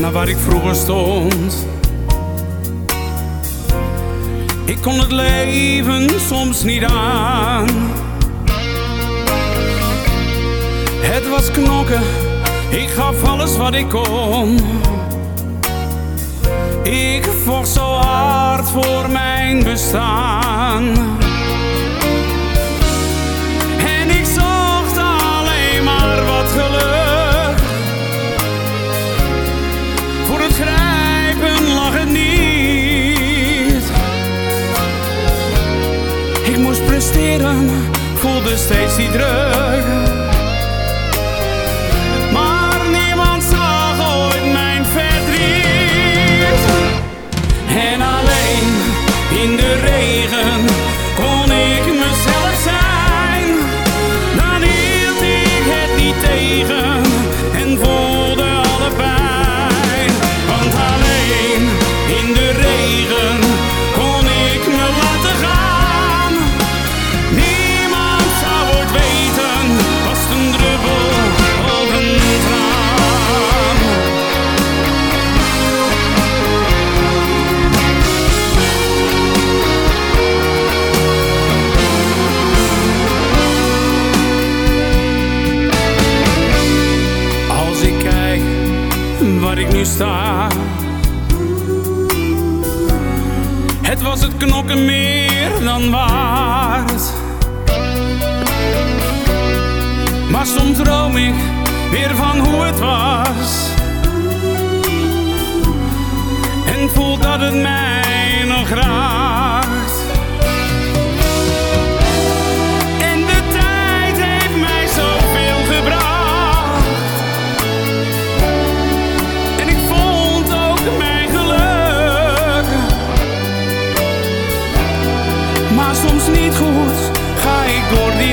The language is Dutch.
naar waar ik vroeger stond. Ik kon het leven soms niet aan. Het was knokken, ik gaf alles wat ik kon. Ik vocht zo hard voor mijn bestaan. Moest presteren, voelde steeds die druk. Ik nu sta. Het was het knokken meer dan waard. Maar soms droom ik weer van hoe het was. En voel dat het mij soms niet goed, ga ik door die